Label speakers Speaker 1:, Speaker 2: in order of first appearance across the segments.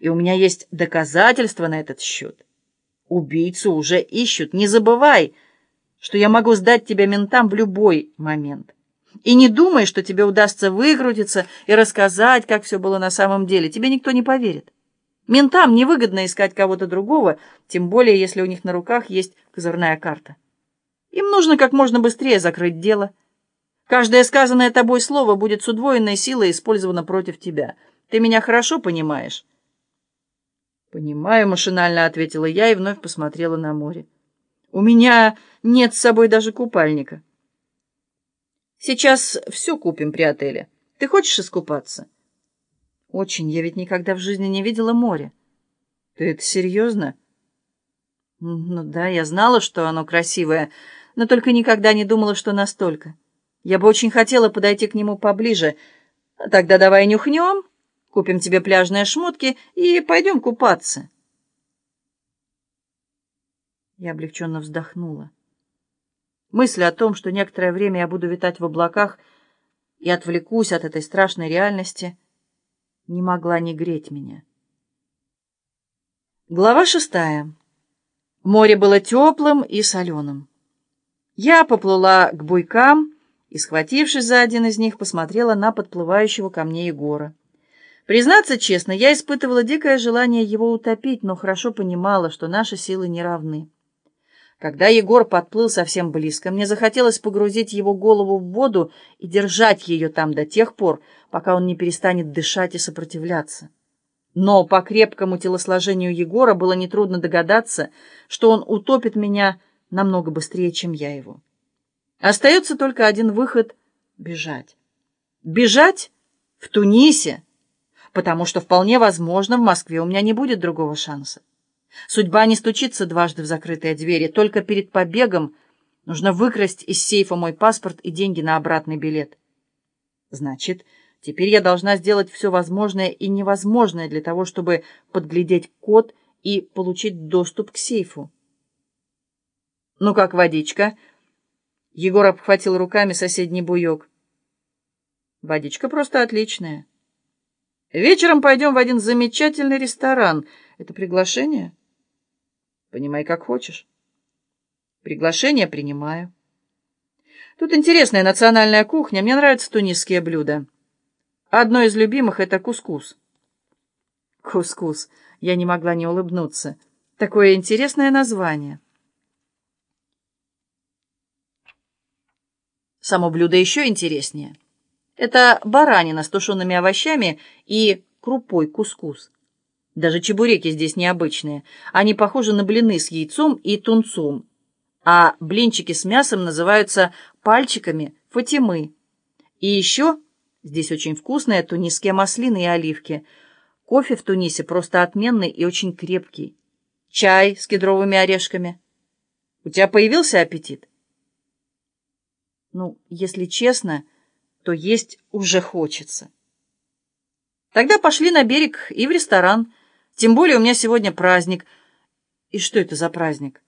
Speaker 1: И у меня есть доказательства на этот счет. Убийцу уже ищут. Не забывай, что я могу сдать тебя ментам в любой момент. И не думай, что тебе удастся выкрутиться и рассказать, как все было на самом деле. Тебе никто не поверит. Ментам невыгодно искать кого-то другого, тем более, если у них на руках есть козырная карта. Им нужно как можно быстрее закрыть дело. Каждое сказанное тобой слово будет с удвоенной силой использовано против тебя. Ты меня хорошо понимаешь?»
Speaker 2: «Понимаю», — машинально ответила я и вновь посмотрела на море. «У меня нет с собой даже купальника». «Сейчас все купим при отеле. Ты хочешь искупаться?»
Speaker 1: «Очень. Я ведь никогда в жизни не видела море».
Speaker 2: «Ты это серьезно?»
Speaker 1: «Ну да, я знала, что оно красивое, но только никогда не думала, что настолько. Я бы очень хотела подойти к нему поближе. Тогда давай нюхнем, купим тебе пляжные шмотки и пойдем купаться». Я облегченно вздохнула. Мысль о том, что некоторое время я буду витать в облаках и отвлекусь от этой страшной реальности, не могла не греть меня. Глава шестая. Море было теплым и соленым. Я поплыла к буйкам и, схватившись за один из них, посмотрела на подплывающего ко мне Егора. Признаться честно, я испытывала дикое желание его утопить, но хорошо понимала, что наши силы не равны. Когда Егор подплыл совсем близко, мне захотелось погрузить его голову в воду и держать ее там до тех пор, пока он не перестанет дышать и сопротивляться. Но по крепкому телосложению Егора было нетрудно догадаться, что он утопит меня намного быстрее, чем я его. Остается только один выход — бежать. Бежать в Тунисе, потому что вполне возможно в Москве у меня не будет другого шанса. Судьба не стучится дважды в закрытые двери. Только перед побегом нужно выкрасть из сейфа мой паспорт и деньги на обратный билет. Значит, теперь я должна сделать все возможное и невозможное для того, чтобы подглядеть код и получить доступ к сейфу. «Ну как водичка?» Егор обхватил руками соседний буек. «Водичка просто отличная. Вечером пойдем в один замечательный ресторан. Это приглашение?» Понимай, как хочешь. Приглашение принимаю. Тут интересная национальная кухня. Мне нравятся тунисские блюда. Одно из любимых — это кускус. Кускус. Я не могла не улыбнуться. Такое интересное название. Само блюдо еще интереснее. Это баранина с тушеными овощами и крупой кускус. Даже чебуреки здесь необычные. Они похожи на блины с яйцом и тунцом. А блинчики с мясом называются пальчиками фатимы. И еще здесь очень вкусные тунисские маслины и оливки. Кофе в Тунисе просто отменный и очень крепкий. Чай с кедровыми орешками. У тебя появился аппетит? Ну, если честно, то есть уже хочется. Тогда пошли на берег и в ресторан – тем более у меня сегодня праздник. И что это за праздник?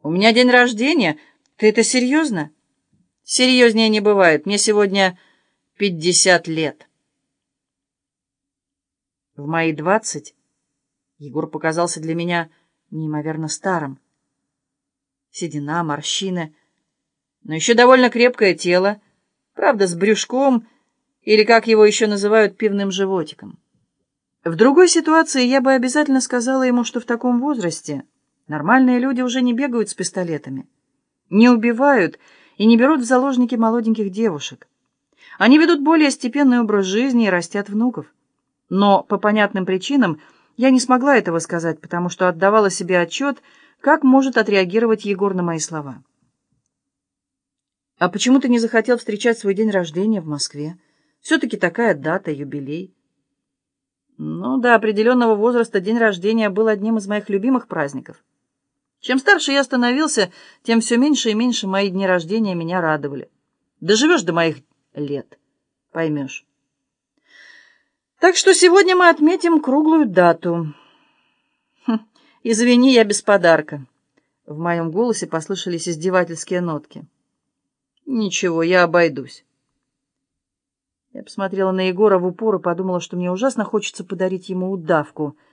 Speaker 1: У меня день рождения. Ты это серьезно? Серьезнее не бывает. Мне сегодня пятьдесят лет. В мои двадцать Егор показался для меня неимоверно старым. Седина, морщины, но еще довольно крепкое тело, правда, с брюшком, или, как его еще называют, пивным животиком. В другой ситуации я бы обязательно сказала ему, что в таком возрасте нормальные люди уже не бегают с пистолетами, не убивают и не берут в заложники молоденьких девушек. Они ведут более степенный образ жизни и растят внуков. Но по понятным причинам я не смогла этого сказать, потому что отдавала себе отчет, как может отреагировать Егор на мои слова. «А почему ты не захотел встречать свой день рождения в Москве? Все-таки такая дата, юбилей». Ну, до определенного возраста день рождения был одним из моих любимых праздников. Чем старше я становился, тем все меньше и меньше мои дни рождения меня радовали. Доживешь до моих лет, поймешь. Так что сегодня мы отметим круглую дату. Хм, извини, я без подарка. В моем голосе послышались издевательские нотки. Ничего, я обойдусь. Я посмотрела на Егора в упор и подумала, что мне ужасно хочется подарить ему удавку —